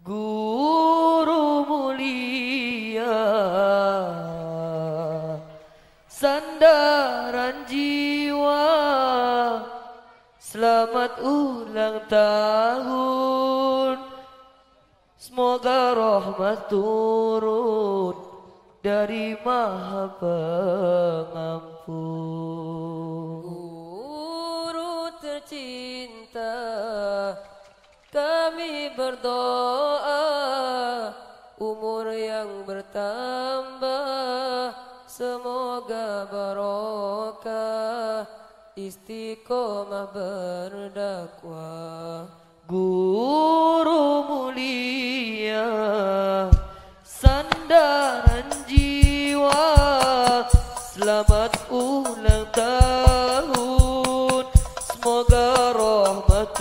Guru mulia Sandaran jiwa Selamat ulang tahun. Semoga rahmat turun Dari maha pengampun Berdoa Umur yang bertambah Semoga barokah Istiqomah berdakwah. Guru mulia Sandaran jiwa Selamat ulang tahun. Semoga rahmat